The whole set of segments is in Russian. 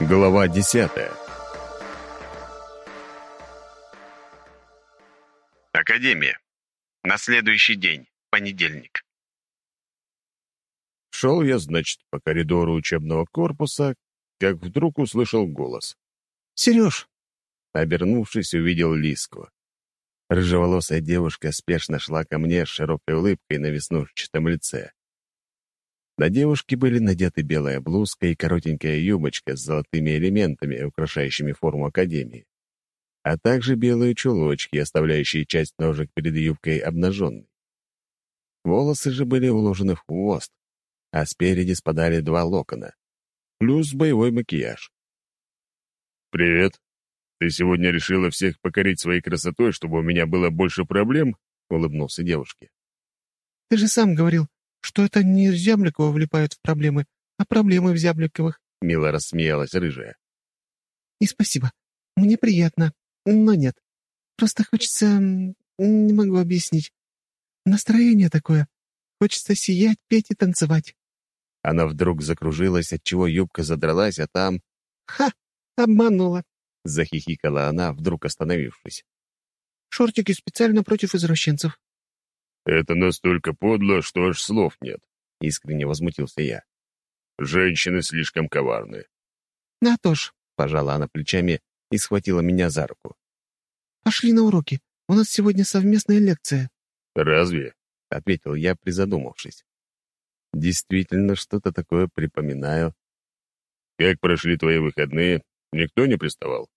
Глава десятая. Академия. На следующий день, понедельник. Шел я, значит, по коридору учебного корпуса, как вдруг услышал голос. «Сереж!» Обернувшись, увидел Лиску. Рыжеволосая девушка спешно шла ко мне с широкой улыбкой на веснушчатом лице. На девушке были надеты белая блузка и коротенькая юбочка с золотыми элементами, украшающими форму Академии, а также белые чулочки, оставляющие часть ножек перед юбкой обнаженной. Волосы же были уложены в хвост, а спереди спадали два локона, плюс боевой макияж. «Привет. Ты сегодня решила всех покорить своей красотой, чтобы у меня было больше проблем?» — улыбнулся девушке. «Ты же сам говорил, что это не Зябликова влипают в проблемы, а проблемы в Зябликовых», — мило рассмеялась рыжая. «И спасибо. Мне приятно, но нет. Просто хочется... не могу объяснить. Настроение такое. Хочется сиять, петь и танцевать». Она вдруг закружилась, отчего юбка задралась, а там... «Ха! Обманула!» — захихикала она, вдруг остановившись. «Шортики специально против извращенцев. «Это настолько подло, что аж слов нет», — искренне возмутился я. «Женщины слишком коварны». «На то ж», — пожала она плечами и схватила меня за руку. «Пошли на уроки. У нас сегодня совместная лекция». «Разве?» — ответил я, призадумавшись. «Действительно, что-то такое припоминаю». «Как прошли твои выходные? Никто не приставал?»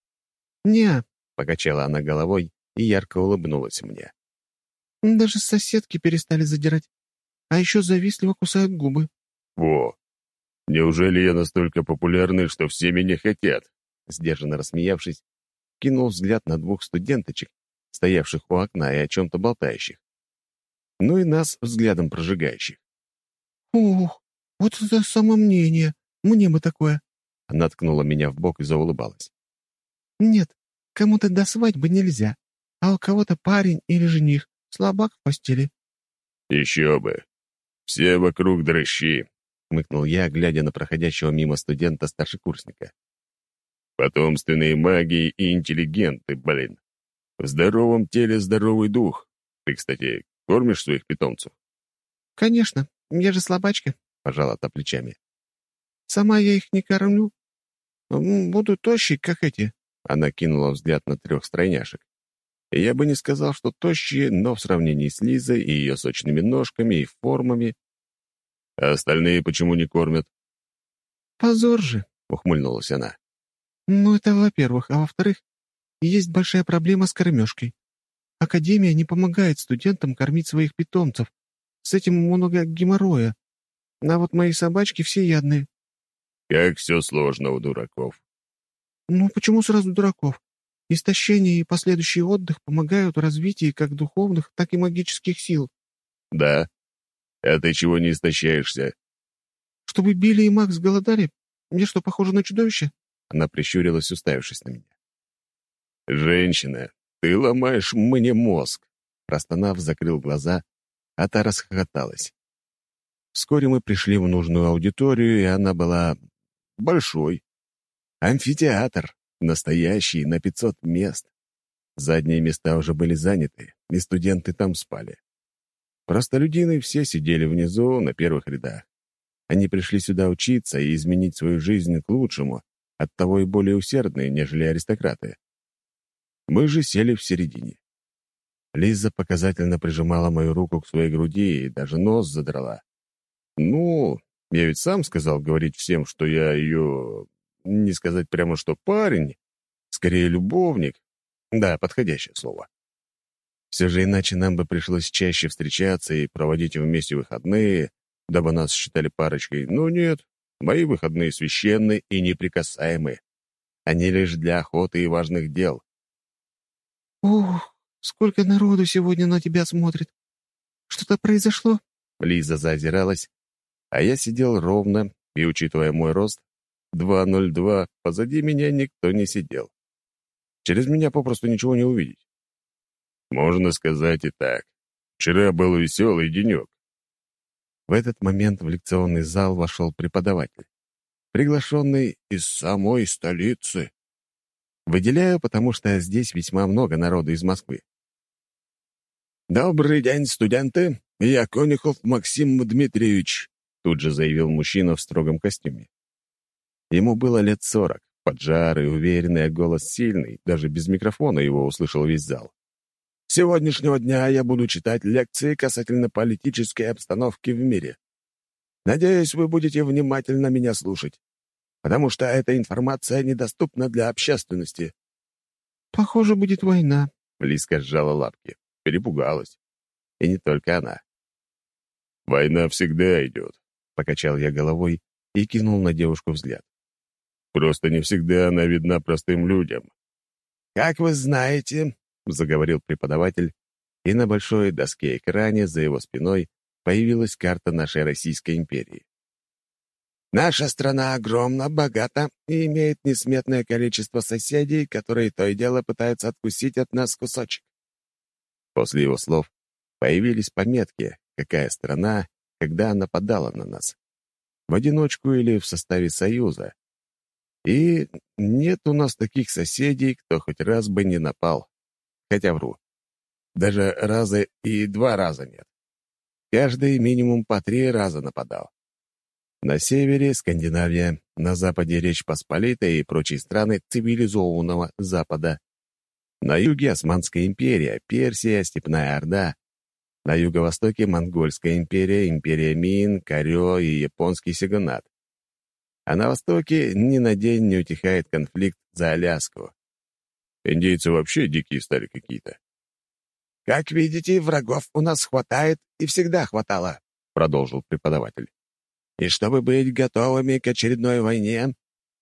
«Не», — покачала она головой и ярко улыбнулась мне. Даже соседки перестали задирать. А еще завистливо кусают губы. Во! Неужели я настолько популярный, что все меня хотят? Сдержанно рассмеявшись, кинул взгляд на двух студенточек, стоявших у окна и о чем-то болтающих. Ну и нас взглядом прожигающих. «Ух, вот это самомнение! Мне бы такое!» Она ткнула меня в бок и заулыбалась. «Нет, кому-то до свадьбы нельзя, а у кого-то парень или жених. Слабак в постели». «Еще бы! Все вокруг дрыщи!» — хмыкнул я, глядя на проходящего мимо студента-старшекурсника. «Потомственные маги и интеллигенты, блин. В здоровом теле здоровый дух. Ты, кстати, кормишь своих питомцев?» «Конечно, я же слабачка», — пожала та плечами. «Сама я их не кормлю. Буду тощий, как эти». Она кинула взгляд на трех стройняшек. Я бы не сказал, что тощие, но в сравнении с Лизой и ее сочными ножками и формами... А остальные почему не кормят? «Позор же», — ухмыльнулась она. «Ну, это во-первых. А во-вторых, есть большая проблема с кормежкой. Академия не помогает студентам кормить своих питомцев. С этим много геморроя. А вот мои собачки все ядные». «Как все сложно у дураков». «Ну, почему сразу дураков? Истощение и последующий отдых помогают в развитии как духовных, так и магических сил. Да? А ты чего не истощаешься? Чтобы Билли и Макс голодали? Мне что, похоже на чудовище? Она прищурилась, уставившись на меня. Женщина, ты ломаешь мне мозг. Простонав, закрыл глаза, а та расхохоталась. Вскоре мы пришли в нужную аудиторию, и она была большой. Амфитеатр. Настоящий, на 500 мест. Задние места уже были заняты, и студенты там спали. Простолюдины все сидели внизу, на первых рядах. Они пришли сюда учиться и изменить свою жизнь к лучшему, оттого и более усердные, нежели аристократы. Мы же сели в середине. Лиза показательно прижимала мою руку к своей груди и даже нос задрала. Ну, я ведь сам сказал говорить всем, что я ее не сказать прямо, что парень, скорее любовник. Да, подходящее слово. Все же иначе нам бы пришлось чаще встречаться и проводить вместе выходные, дабы нас считали парочкой. Но нет, мои выходные священны и неприкасаемы. Они лишь для охоты и важных дел. «Ух, сколько народу сегодня на тебя смотрит! Что-то произошло?» Лиза заозиралась, а я сидел ровно и, учитывая мой рост, 2.02, позади меня никто не сидел. Через меня попросту ничего не увидеть. Можно сказать и так. Вчера был веселый денек. В этот момент в лекционный зал вошел преподаватель. приглашенный из самой столицы. Выделяю, потому что здесь весьма много народу из Москвы. «Добрый день, студенты! Я Конюхов Максим Дмитриевич», тут же заявил мужчина в строгом костюме. Ему было лет сорок, поджарый, уверенный, голос сильный, даже без микрофона его услышал весь зал. «С сегодняшнего дня я буду читать лекции касательно политической обстановки в мире. Надеюсь, вы будете внимательно меня слушать, потому что эта информация недоступна для общественности». «Похоже, будет война», — Лиска сжала лапки. Перепугалась. И не только она. «Война всегда идет», — покачал я головой и кинул на девушку взгляд. «Просто не всегда она видна простым людям». «Как вы знаете», — заговорил преподаватель, и на большой доске экране за его спиной появилась карта нашей Российской империи. Наша страна огромна, богата и имеет несметное количество соседей, которые то и дело пытаются откусить от нас кусочек. После его слов появились пометки, какая страна, когда нападала на нас. В одиночку или в составе союза. И нет у нас таких соседей, кто хоть раз бы не напал. Хотя вру. Даже раза и два раза нет. Каждый минимум по три раза нападал. На севере — Скандинавия, на западе — Речь Посполитая и прочие страны цивилизованного Запада. На юге — Османская империя, Персия, Степная Орда. На юго-востоке — Монгольская империя, империя Мин, Корё и японский Сигунат. А на востоке ни на день не утихает конфликт за Аляску. Индейцы вообще дикие стали какие-то. «Как видите, врагов у нас хватает и всегда хватало», — продолжил преподаватель. «И чтобы быть готовыми к очередной войне,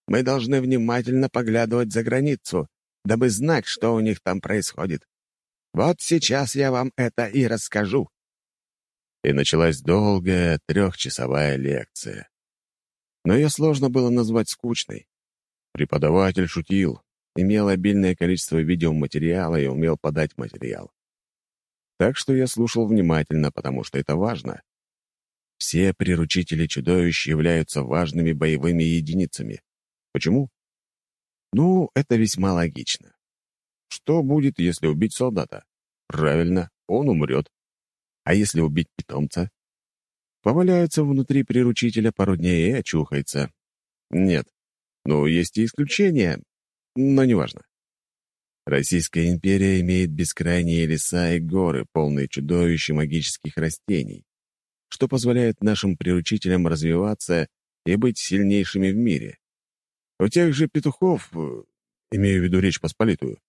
мы должны внимательно поглядывать за границу, дабы знать, что у них там происходит. Вот сейчас я вам это и расскажу». И началась долгая трехчасовая лекция. Но ее сложно было назвать скучной. Преподаватель шутил, имел обильное количество видеоматериала и умел подать материал. Так что я слушал внимательно, потому что это важно. Все приручители чудовищ являются важными боевыми единицами. Почему? Ну, это весьма логично. Что будет, если убить солдата? Правильно, он умрет. А если убить питомца? Поваляется внутри приручителя пару дней и очухается. Нет. Ну, есть и исключения, но неважно. Российская империя имеет бескрайние леса и горы, полные чудовищ и магических растений, что позволяет нашим приручителям развиваться и быть сильнейшими в мире. У тех же петухов, э, имею в виду Речь Посполитую,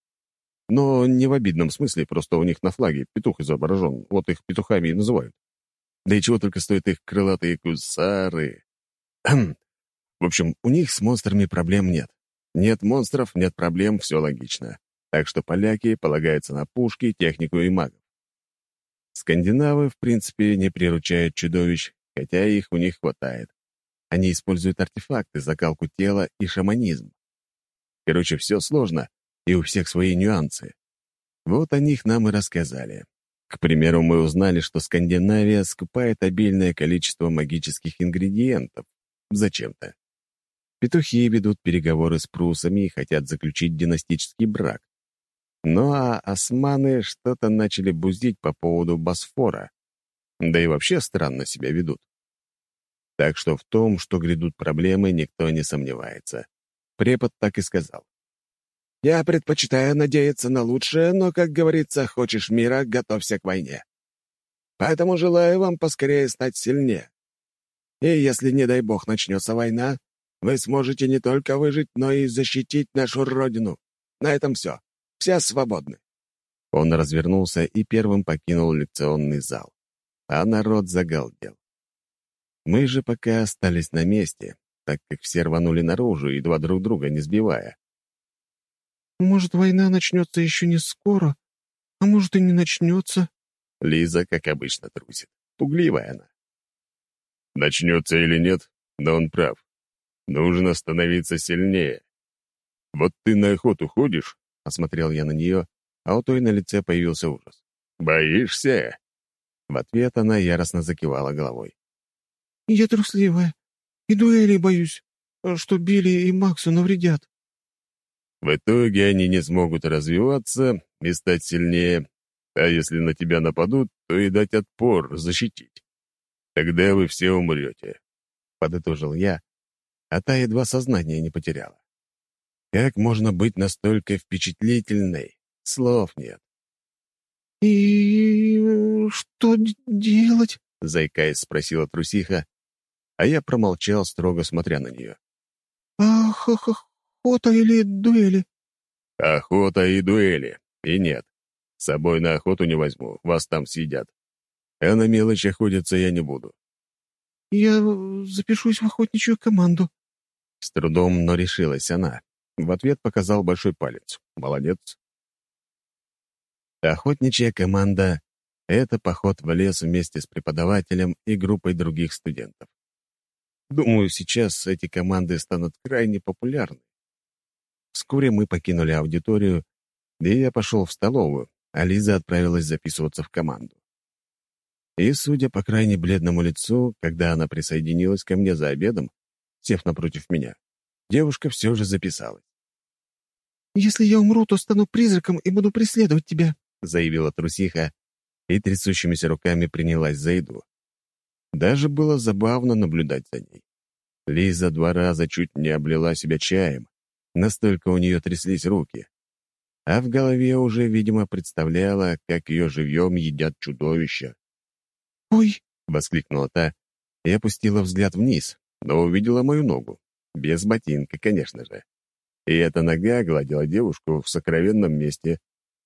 но не в обидном смысле, просто у них на флаге петух изображен, вот их петухами и называют. Да и чего только стоят их крылатые кусары. в общем, у них с монстрами проблем нет. Нет монстров, нет проблем, все логично. Так что поляки полагаются на пушки, технику и магов. Скандинавы, в принципе, не приручают чудовищ, хотя их у них хватает. Они используют артефакты, закалку тела и шаманизм. Короче, все сложно, и у всех свои нюансы. Вот о них нам и рассказали. К примеру, мы узнали, что Скандинавия скупает обильное количество магических ингредиентов. Зачем-то. Петухи ведут переговоры с прусами и хотят заключить династический брак. Ну а османы что-то начали буздить по поводу Босфора. Да и вообще странно себя ведут. Так что в том, что грядут проблемы, никто не сомневается. Препод так и сказал. «Я предпочитаю надеяться на лучшее, но, как говорится, хочешь мира, готовься к войне. Поэтому желаю вам поскорее стать сильнее. И если, не дай бог, начнется война, вы сможете не только выжить, но и защитить нашу родину. На этом все. Все свободны». Он развернулся и первым покинул лекционный зал. А народ загалдел. Мы же пока остались на месте, так как все рванули наружу, едва друг друга не сбивая. «Может, война начнется еще не скоро, а может и не начнется?» Лиза, как обычно, трусит. Пугливая она. «Начнется или нет, но он прав. Нужно становиться сильнее. Вот ты на охоту ходишь, — осмотрел я на нее, а у той на лице появился ужас. «Боишься?» В ответ она яростно закивала головой. «Я трусливая, и дуэли боюсь. что Билли и Максу навредят». В итоге они не смогут развиваться и стать сильнее, а если на тебя нападут, то и дать отпор, защитить. Тогда вы все умрете», — подытожил я, а та едва сознание не потеряла. Как можно быть настолько впечатлительной? Слов нет. «И что делать?» — заикаясь, спросила трусиха, а я промолчал, строго смотря на нее. «Ах, охота или дуэли?» «Охота и дуэли. И нет. С собой на охоту не возьму, вас там съедят. А на мелочь охотиться я не буду». «Я запишусь в охотничью команду». С трудом, но решилась она. В ответ показал большой палец. «Молодец». Охотничья команда — это поход в лес вместе с преподавателем и группой других студентов. Думаю, сейчас эти команды станут крайне популярны. Вскоре мы покинули аудиторию, и я пошел в столовую, а Лиза отправилась записываться в команду. И, судя по крайне бледному лицу, когда она присоединилась ко мне за обедом, сев напротив меня, девушка все же записалась. «Если я умру, то стану призраком и буду преследовать тебя», — заявила трусиха и трясущимися руками принялась за еду. Даже было забавно наблюдать за ней. Лиза два раза чуть не облила себя чаем, настолько у нее тряслись руки. А в голове уже, видимо, представляла, как ее живьем едят чудовища. «Ой!» — воскликнула та и опустила взгляд вниз, но увидела мою ногу. Без ботинка, конечно же. И эта нога гладила девушку в сокровенном месте.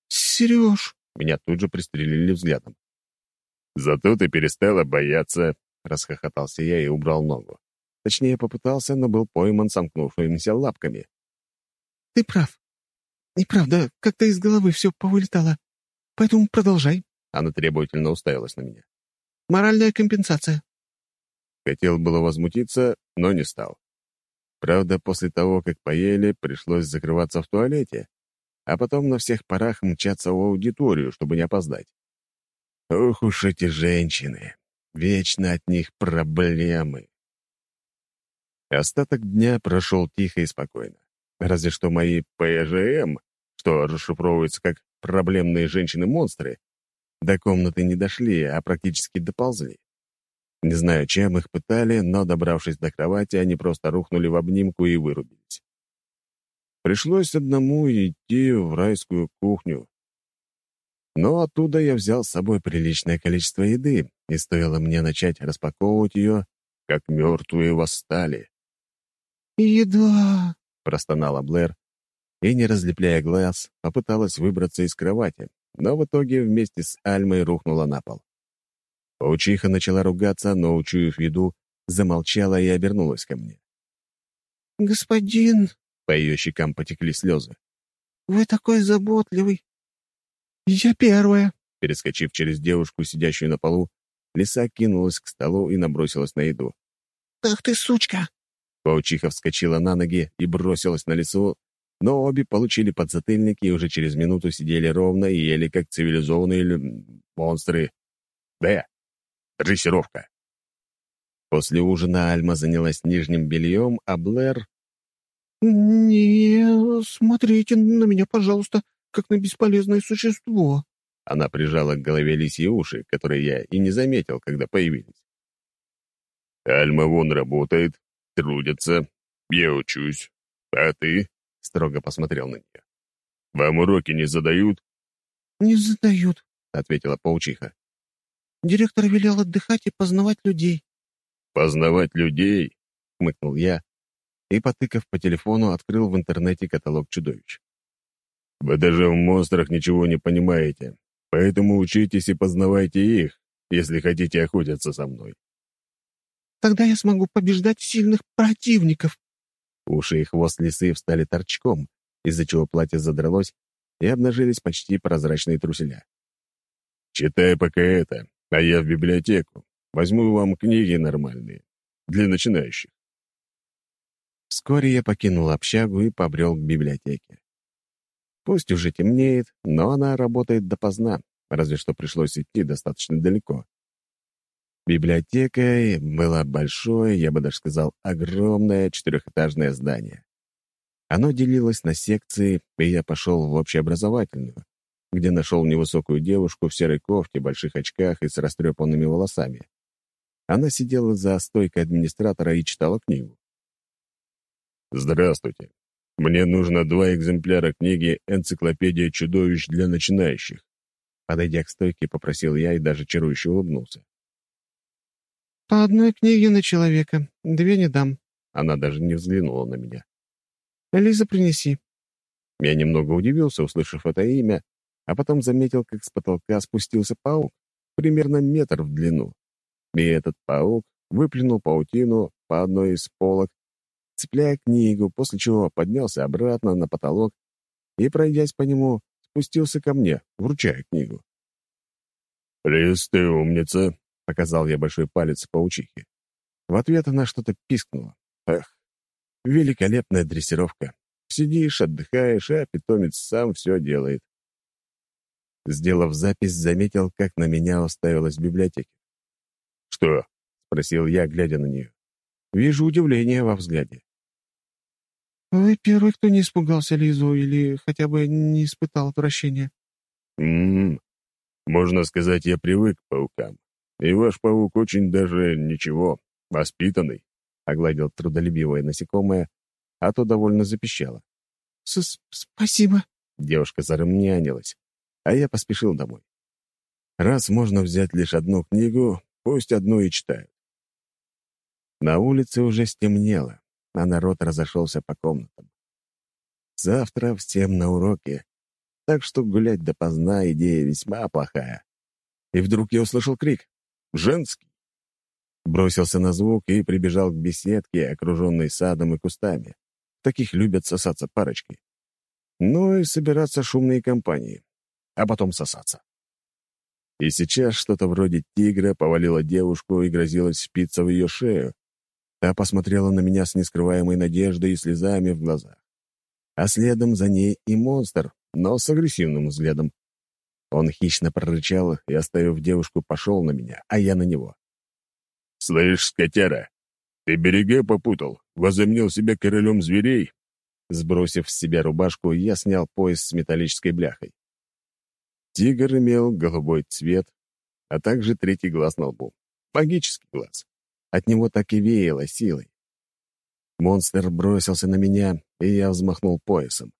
«Сереж!» — меня тут же пристрелили взглядом. «Зато ты перестала бояться», — расхохотался я и убрал ногу. Точнее, попытался, но был пойман сомкнувшимися лапками. «Ты прав. Неправда, как-то из головы все повылетало. Поэтому продолжай». Она требовательно уставилась на меня. «Моральная компенсация». Хотел было возмутиться, но не стал. Правда, после того, как поели, пришлось закрываться в туалете, а потом на всех парах мчаться в аудиторию, чтобы не опоздать. Ох уж эти женщины. Вечно от них проблемы. Остаток дня прошел тихо и спокойно. Разве что мои ПЖМ, что расшифровывается как «проблемные женщины-монстры», до комнаты не дошли, а практически доползли. Не знаю, чем их пытали, но, добравшись до кровати, они просто рухнули в обнимку и вырубились. Пришлось одному идти в райскую кухню. Но оттуда я взял с собой приличное количество еды, и стоило мне начать распаковывать ее, как мертвые восстали. «Еда!» — простонала Блэр, и, не разлепляя глаз, попыталась выбраться из кровати, но в итоге вместе с Альмой рухнула на пол. Паучиха начала ругаться, но, учуяв еду, замолчала и обернулась ко мне. «Господин...» — по ее щекам потекли слезы. «Вы такой заботливый. Я первая». Перескочив через девушку, сидящую на полу, лиса кинулась к столу и набросилась на еду. «Ах ты, сучка!» Паучиха вскочила на ноги и бросилась на лесу, но обе получили подзатыльники и уже через минуту сидели ровно и ели, как цивилизованные монстры. Да, Дрессировка. После ужина Альма занялась нижним бельем, а Блэр... «Не смотрите на меня, пожалуйста, как на бесполезное существо». Она прижала к голове лисьи уши, которые я и не заметил, когда появились. «Альма вон работает, трудится, я учусь. А ты?» — строго посмотрел на нее. «Вам уроки не задают?» «Не задают», — ответила паучиха. Директор велел отдыхать и познавать людей». «Познавать людей?» — хмыкнул я и, потыкав по телефону, открыл в интернете каталог чудовищ. «Вы даже в монстрах ничего не понимаете, поэтому учитесь и познавайте их, если хотите охотиться со мной». «Тогда я смогу побеждать сильных противников». Уши и хвост лисы встали торчком, из-за чего платье задралось, и обнажились почти прозрачные труселя. «Читай пока это, а я в библиотеку. Возьму вам книги нормальные, для начинающих. Вскоре я покинул общагу и побрел к библиотеке. Пусть уже темнеет, но она работает допоздна, разве что пришлось идти достаточно далеко. Библиотека была большое, я бы даже сказал, огромное четырехэтажное здание. Оно делилось на секции, и я пошел в общеобразовательную, где нашел невысокую девушку в серой кофте, больших очках и с растрепанными волосами. Она сидела за стойкой администратора и читала книгу. «Здравствуйте. Мне нужно два экземпляра книги «Энциклопедия чудовищ для начинающих». Подойдя к стойке, попросил я и даже чарующе улыбнулся. «По одной книге на человека. Две не дам». Она даже не взглянула на меня. «Лиза, принеси». Я немного удивился, услышав это имя, а потом заметил, как с потолка спустился паук, примерно метр в длину. И этот паук выплюнул паутину по одной из полок, цепляя книгу, после чего поднялся обратно на потолок и, пройдясь по нему, спустился ко мне, вручая книгу. «Лиз, ты умница», — показал я большой палец паучихе. В ответ она что-то пискнула. Эх, великолепная дрессировка. Сидишь, отдыхаешь, а питомец сам все делает. Сделав запись, заметил, как на меня уставилась библиотека. «Что?» — спросил я, глядя на нее. Вижу удивление во взгляде. «Вы первый, кто не испугался Лизу или хотя бы не испытал отвращения?» «М-м-м. Можно сказать, я привык к паукам. И ваш паук очень даже ничего, воспитанный», — огладил трудолюбивое насекомое, а то довольно запищало. С «Спасибо», — девушка зарымнянилась, а я поспешил домой. Раз можно взять лишь одну книгу, пусть одну и читают. На улице уже стемнело, а народ разошелся по комнатам. Завтра всем на уроке, так что гулять допоздна идея весьма плохая. И вдруг я услышал крик. Женский. Бросился на звук и прибежал к беседке, окруженной садом и кустами. Таких любят сосаться парочки. Ну и собираться шумные компании. А потом сосаться. И сейчас что-то вроде тигра повалило девушку и грозилось спиться в ее шею, Та посмотрела на меня с нескрываемой надеждой и слезами в глазах. А следом за ней и монстр, но с агрессивным взглядом. Он хищно прорычал и, оставив девушку, пошел на меня, а я на него. «Слышь, скотяра, ты берега попутал, возомнил себя королем зверей?» Сбросив с себя рубашку, я снял пояс с металлической бляхой. Тигр имел голубой цвет, а также третий глаз на лбу. Магический глаз. От него так и веяло силой. Монстр бросился на меня, и я взмахнул поясом.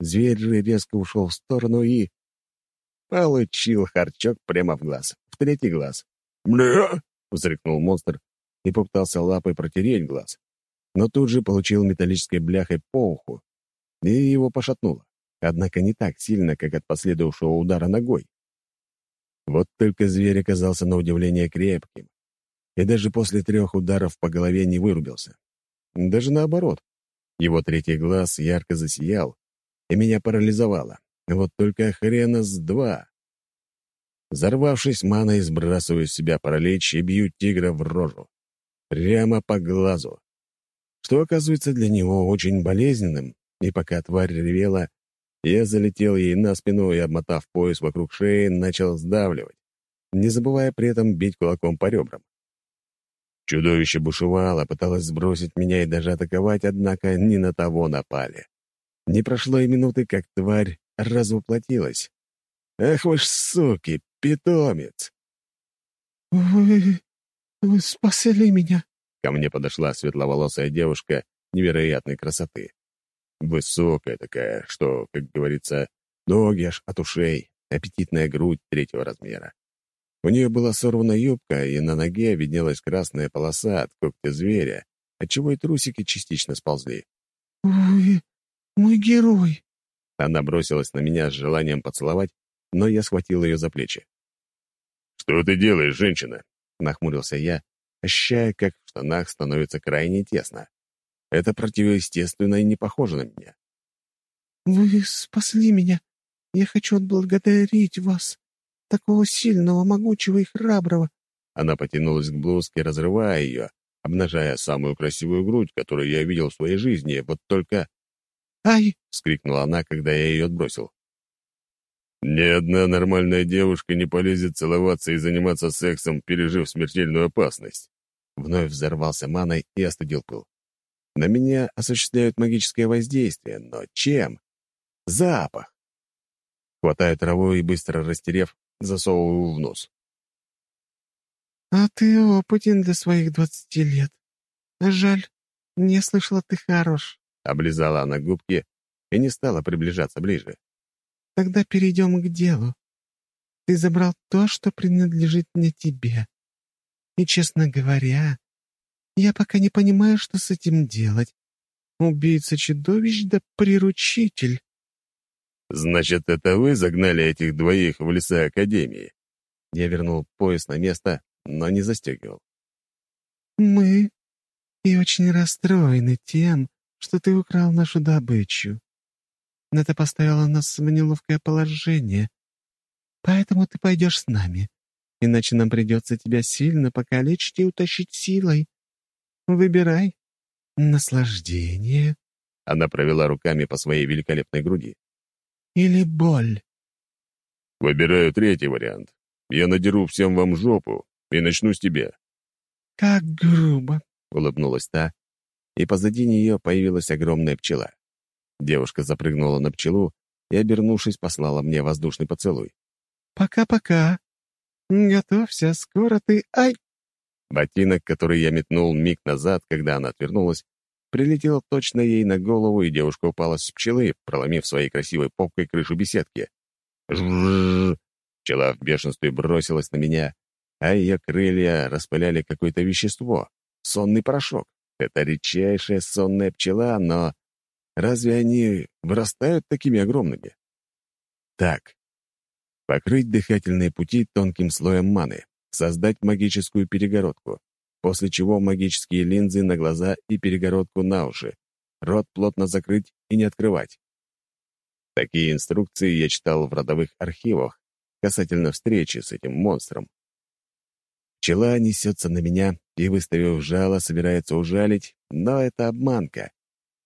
Зверь же резко ушел в сторону и... Получил харчок прямо в глаз, в третий глаз. «Бля!» — взрыкнул монстр и попытался лапой протереть глаз. Но тут же получил металлической бляхой по уху, и его пошатнуло. Однако не так сильно, как от последовавшего удара ногой. Вот только зверь оказался на удивление крепким и даже после трех ударов по голове не вырубился. Даже наоборот. Его третий глаз ярко засиял, и меня парализовало. Вот только хрена с два. Взорвавшись маной, сбрасываю с себя паралич и бью тигра в рожу. Прямо по глазу. Что оказывается для него очень болезненным, и пока тварь ревела, я залетел ей на спину и, обмотав пояс вокруг шеи, начал сдавливать, не забывая при этом бить кулаком по ребрам. Чудовище бушевало, пыталось сбросить меня и даже атаковать, однако не на того напали. Не прошло и минуты, как тварь развоплотилась. «Ах вы ж суки, питомец!» «Вы... вы спасли меня!» Ко мне подошла светловолосая девушка невероятной красоты. Высокая такая, что, как говорится, ноги аж от ушей, аппетитная грудь третьего размера. У нее была сорвана юбка, и на ноге виднелась красная полоса от когтя зверя, отчего и трусики частично сползли. «Вы мой герой!» Она бросилась на меня с желанием поцеловать, но я схватил ее за плечи. «Что ты делаешь, женщина?» — нахмурился я, ощущая, как в штанах становится крайне тесно. Это противоестественно и не похоже на меня. «Вы спасли меня. Я хочу отблагодарить вас такого сильного, могучего и храброго». Она потянулась к блузке, разрывая ее, обнажая самую красивую грудь, которую я видел в своей жизни, вот только... «Ай!» — вскрикнула она, когда я ее отбросил. Ни одна нормальная девушка не полезет целоваться и заниматься сексом, пережив смертельную опасность. Вновь взорвался маной и остудил пыл. На меня осуществляют магическое воздействие, но чем? Запах. Хватаю траву и, быстро растерев, засовываю в нос. «А ты опытен для своих двадцати лет. Жаль, не слышала, ты хорош», — облизала она губки и не стала приближаться ближе. Тогда перейдем к делу. Ты забрал то, что принадлежит мне тебе. И, честно говоря, я пока не понимаю, что с этим делать. Убийца-чудовищ да приручитель. Значит, это вы загнали этих двоих в леса Академии? Я вернул пояс на место, но не застегивал. Мы и очень расстроены тем, что ты украл нашу добычу. Это поставило нас в неловкое положение. Поэтому ты пойдешь с нами. Иначе нам придется тебя сильно покалечить и утащить силой. Выбирай. Наслаждение. Она провела руками по своей великолепной груди. Или боль. Выбираю третий вариант. Я надеру всем вам жопу и начну с тебя. Как грубо. Улыбнулась та, и позади нее появилась огромная пчела. Девушка запрыгнула на пчелу и, обернувшись, послала мне воздушный поцелуй. «Пока-пока. Готовься, скоро ты... Ай!» Ботинок, который я метнул миг назад, когда она отвернулась, прилетел точно ей на голову, и девушка упала с пчелы, проломив своей красивой попкой крышу беседки. Жжжж! Пчела в бешенстве бросилась на меня, а ее крылья распыляли какое-то вещество — сонный порошок. Это редчайшая сонная пчела, но Разве они вырастают такими огромными? Так. Покрыть дыхательные пути тонким слоем маны, создать магическую перегородку, после чего магические линзы на глаза и перегородку на уши, рот плотно закрыть и не открывать. Такие инструкции я читал в родовых архивах касательно встречи с этим монстром. Пчела несется на меня и, выставив жало, собирается ужалить, но это обманка.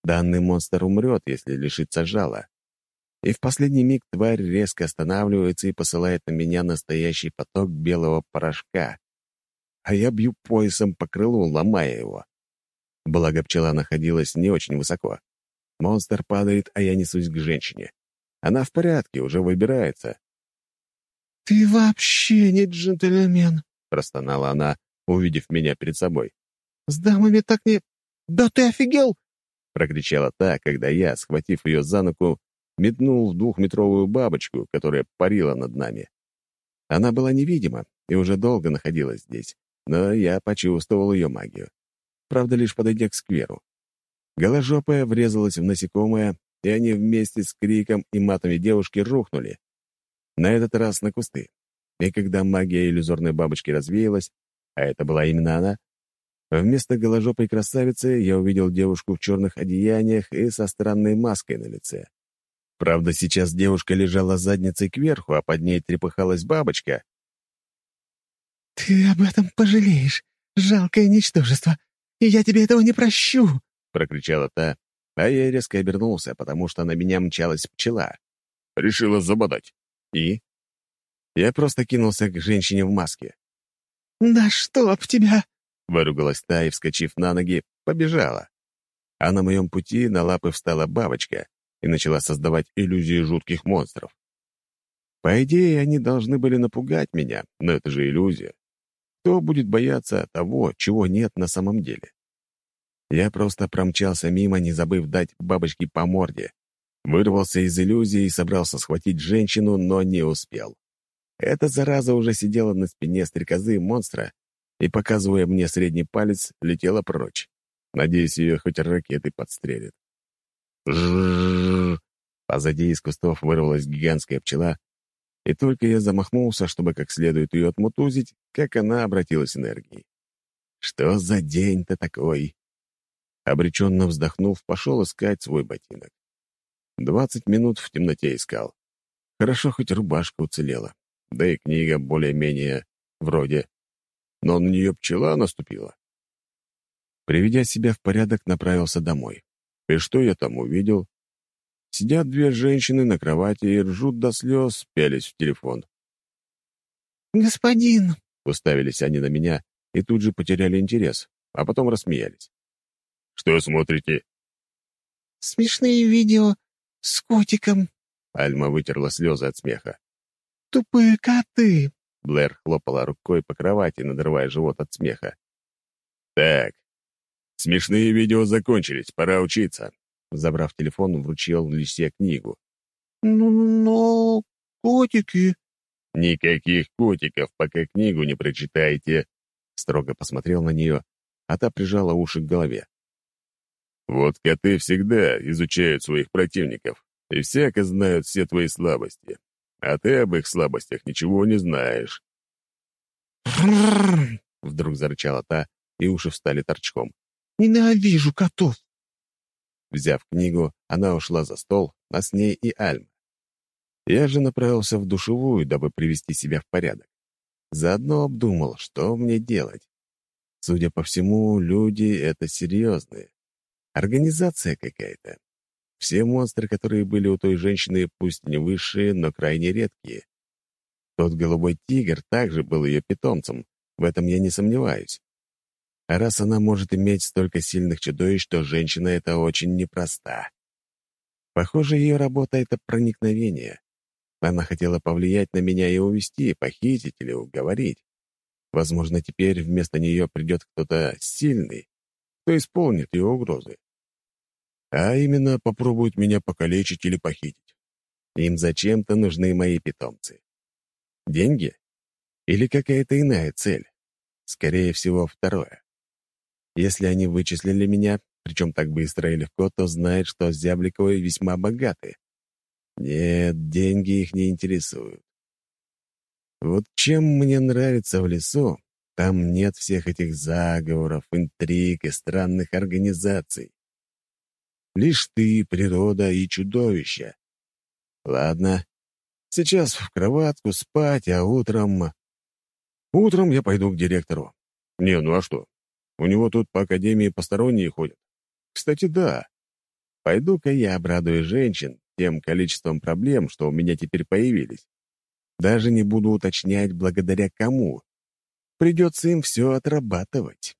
Данный монстр умрет, если лишится жала. И в последний миг тварь резко останавливается и посылает на меня настоящий поток белого порошка. А я бью поясом по крылу, ломая его. Благо пчела находилась не очень высоко. Монстр падает, а я несусь к женщине. Она в порядке, уже выбирается. «Ты вообще не джентльмен», — простонала она, увидев меня перед собой. «С дамами так не... Да ты офигел! прокричала та, когда я, схватив ее за ногу, метнул в двухметровую бабочку, которая парила над нами. Она была невидима и уже долго находилась здесь, но я почувствовал ее магию. Правда, лишь подойдя к скверу. Голожопая врезалась в насекомое, и они вместе с криком и матами девушки рухнули. На этот раз на кусты. И когда магия иллюзорной бабочки развеялась, а это была именно она, Вместо голожопой красавицы я увидел девушку в черных одеяниях и со странной маской на лице. Правда, сейчас девушка лежала задницей кверху, а под ней трепыхалась бабочка. «Ты об этом пожалеешь, жалкое ничтожество, и я тебе этого не прощу!» — прокричала та, а я резко обернулся, потому что на меня мчалась пчела. Решила забодать. И? Я просто кинулся к женщине в маске. «Да чтоб тебя!» Выругалась та и, вскочив на ноги, побежала. А на моем пути на лапы встала бабочка и начала создавать иллюзии жутких монстров. По идее, они должны были напугать меня, но это же иллюзия. Кто будет бояться того, чего нет на самом деле? Я просто промчался мимо, не забыв дать бабочке по морде. Вырвался из иллюзии и собрался схватить женщину, но не успел. Эта зараза уже сидела на спине стрекозы монстра и, показывая мне средний палец, летела прочь. Надеюсь, ее хоть ракеты подстрелят. Жжжж! Позади из кустов вырвалась гигантская пчела, и только я замахнулся, чтобы как следует ее отмутузить, как она обратилась энергией. Что за день-то такой? Обреченно вздохнув, пошел искать свой ботинок. Двадцать минут в темноте искал. Хорошо, хоть рубашка уцелела, да и книга более-менее вроде но на нее пчела наступила. Приведя себя в порядок, направился домой. И что я там увидел? Сидят две женщины на кровати и ржут до слез, пялись в телефон. «Господин!» — уставились они на меня и тут же потеряли интерес, а потом рассмеялись. «Что смотрите?» «Смешные видео с котиком». Альма вытерла слезы от смеха. «Тупые коты!» Блэр хлопала рукой по кровати, надрывая живот от смеха. «Так, смешные видео закончились, пора учиться». Забрав телефон, вручил Лисе книгу. «Ну, но котики...» «Никаких котиков, пока книгу не прочитаете», — строго посмотрел на нее, а та прижала уши к голове. «Вот коты всегда изучают своих противников и всяко знают все твои слабости а ты об их слабостях ничего не знаешь». Вдруг зарычала та, и уши встали торчком. «Ненавижу котов!» Взяв книгу, она ушла за стол, а с ней и Альма. Я же направился в душевую, дабы привести себя в порядок. Заодно обдумал, что мне делать. Судя по всему, люди — это серьезные. Организация какая-то. Все монстры, которые были у той женщины, пусть не высшие, но крайне редкие. Тот голубой тигр также был ее питомцем, в этом я не сомневаюсь. А раз она может иметь столько сильных чудовищ, то женщина эта очень непроста. Похоже, ее работа — это проникновение. Она хотела повлиять на меня и увести, похитить или уговорить. Возможно, теперь вместо нее придет кто-то сильный, кто исполнит ее угрозы а именно попробуют меня покалечить или похитить. Им зачем-то нужны мои питомцы. Деньги? Или какая-то иная цель? Скорее всего, второе. Если они вычислили меня, причем так быстро и легко, то знают, что Зябликовы весьма богаты. Нет, деньги их не интересуют. Вот чем мне нравится в лесу, там нет всех этих заговоров, интриг и странных организаций. Лишь ты, природа и чудовище. Ладно, сейчас в кроватку спать, а утром... Утром я пойду к директору. Не, ну а что? У него тут по академии посторонние ходят. Кстати, да. Пойду-ка я обрадую женщин тем количеством проблем, что у меня теперь появились. Даже не буду уточнять, благодаря кому. Придется им все отрабатывать.